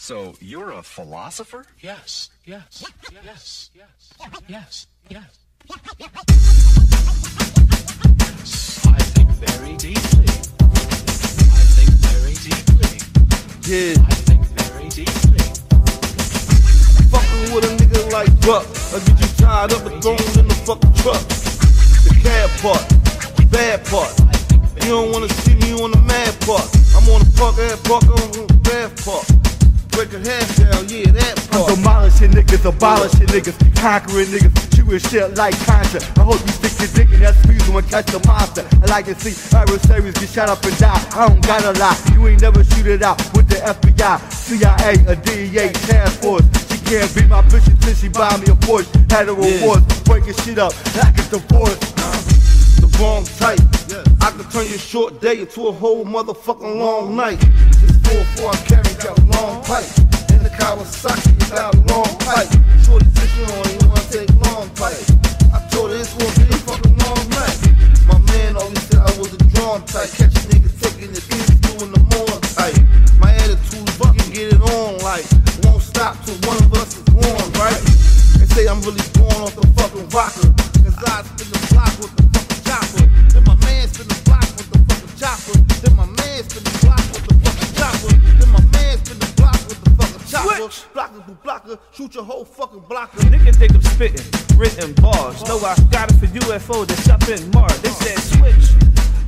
So you're a philosopher? Yes, yes, yes, yes, yes, yes. I think very deeply. I think very deeply. Yeah. I think very deeply. Fucking with a nigga like Buck. I get you tied up and thrown in the fucking truck. The cab part, the bad part. You don't wanna see me on the mad part. I'm on the park, ass park, I'm on the bad part. A yeah, that I'm demolishing niggas, abolishing niggas, conquering niggas, shooting shit like Contra. I hope you stick your dick in that squeeze and catch the monster. I like to see adversaries get shot up and die. I don't gotta lie, you ain't never shoot it out with the FBI, CIA, or DEA task force. She can't beat my bitch until she buy me a Porsche. Had her Yeah. rewards, breaking shit up like a divorce. The wrong type. I can turn your short day into a whole motherfucking long night. This 4-4 I carry got a long pipe. The Kawasaki, got a long pipe. Shorty fishing on you, wanna take long pipe. I told her this won't be a fucking long night. My man always said I was a drawn type. Catch a nigga taking it easy, doing the more type. My attitude fucking get it on like won't stop till one of us is gone, right? They say I'm really born off the fucking rocker. Chopper. Blocker blocker, shoot your whole fucking blocker. Nigga think I'm spitting, written bars. No, I got it for UFO that's up in Mars. They said switch,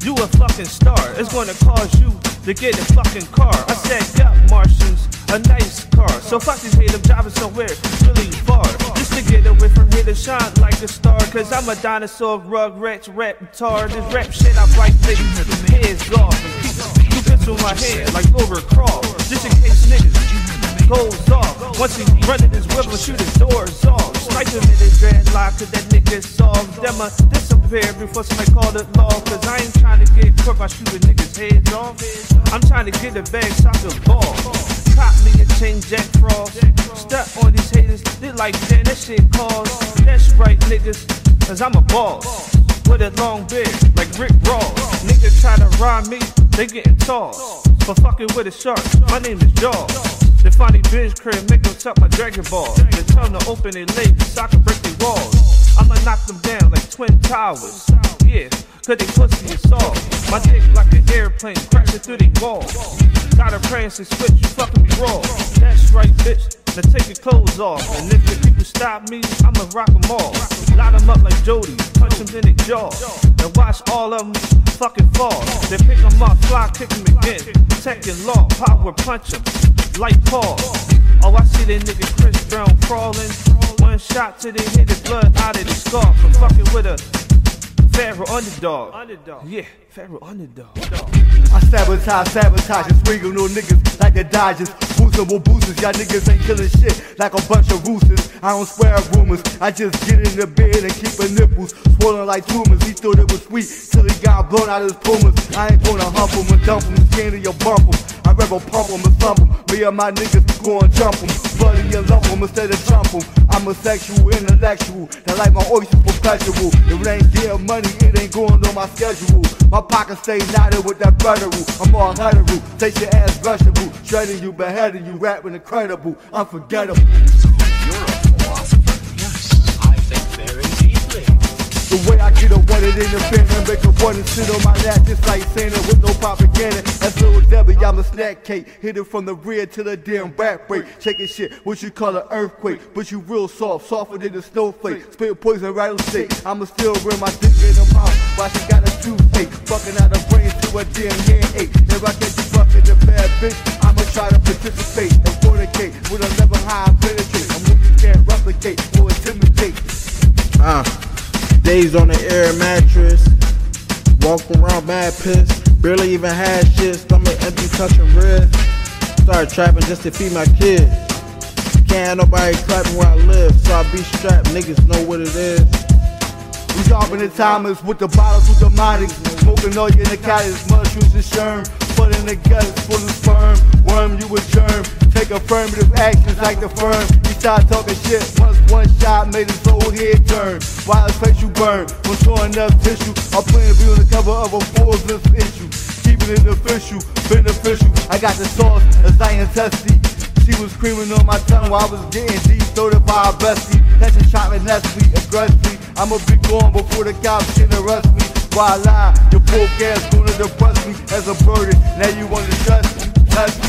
you a fucking star. It's gonna cause you to get a fucking car. I said, yup, Martians, a nice car. So fuck these hate, I'm driving somewhere really far. Just to get away from here to shine like a star. Cause I'm a dinosaur, rug, rats, rap, guitar. This rap shit I write niggas heads off. And keep two bits on my head like Laura Croft. Just in case niggas goes off. Once he running his whip and shoot his doors off. Snipe him in his dreadlock cause that nigga soft. Them a disappear before somebody call it law. Cause I ain't trying to get caught by shooting niggas heads off. I'm trying to get a bag, soccer ball. Cop me a chain Jack Frost. Step on these haters, they like damn that shit cost. That's right niggas, cause I'm a boss. With a long beard, like Rick Ross. Nigga try to rhyme me, they getting tossed. For fucking with a shark, my name is Jaws. They find these bitch crib, make them suck my Dragon Ball. They tell them to open their legs so I can break their walls. I'ma knock them down like twin towers. Yeah, cause they pussy is soft. My dick like an airplane crashing through they walls. Got a praying to switch, you fucking me raw. That's right, bitch. Now take your clothes off. And if the people stop me, I'ma rock them all. Light them up like Jody, punch them in the jaw. And watch all of them fucking fall. They pick them up, fly, kick them again. Taking law, power punch them. Like Paul. Oh, I see that nigga Chris Brown crawling. One shot to the hit the blood out of the scarf. I'm fucking with a Pharaoh underdog. Yeah, Pharaoh underdog. I sabotage, sabotage, and swing on no niggas like the Dodgers. Boostin' with boosters, y'all niggas ain't killing shit like a bunch of roosters. I don't swear rumors, I just get in the bed and keep her nipples swollen like tumors. He thought it was sweet till he got blown out his pumas. I ain't gonna hump him and dump him, scan your bump him. I'd rather pump him and thump him. Me and my niggas go and jump him. Buddy and lump him instead of jump him. I'm a sexual intellectual that like my oyster perpetual. If it ain't getting money, it ain't going on my schedule. My pockets stay knotted with that federal. I'm all lateral, take your ass vegetable. Shredding you, beheading you, rapping incredible, unforgettable. The way I get a wanted in the pen and make a and sit on my lap just like Santa with no propaganda. That's little Debbie, I'm a snack cake. Hit it from the rear to the damn back break. Shaking shit, what you call an earthquake. But you real soft, softer than a snowflake. Spit poison rattlesnake. I'ma still wear my dick in her mouth Why she got a toothache. Fucking out her brains to a damn hand. If I catch you fucking a bad bitch, I'ma try to participate and fornicate with a days on the air mattress. Walked around mad pissed. Barely even had shit. Stomach empty, touching wrist. Started trapping just to feed my kids. Can't nobody clapping where I live. So I be strapped. Niggas know what it is. We dropping the timers with the bottles with the monics. Smoking all your narcotics, mushrooms and sherm. Put in the guts full of sperm. Worm you a germ. Take affirmative actions like the firm. He start talking shit one shot made his whole head turn. While his face you burn. When throwing enough tissue, I plan to be on the cover of a Forbes issue. Keeping it official, beneficial. I got the sauce, a testy. She was creaming on my tongue while I was getting deep throated by a bestie. Catching chocolate Nestle aggressively. I'ma be gone before the cops can arrest me. Why lie? Your poor ass gonna depress me as a burden. Now you wanna trust me, unbust me.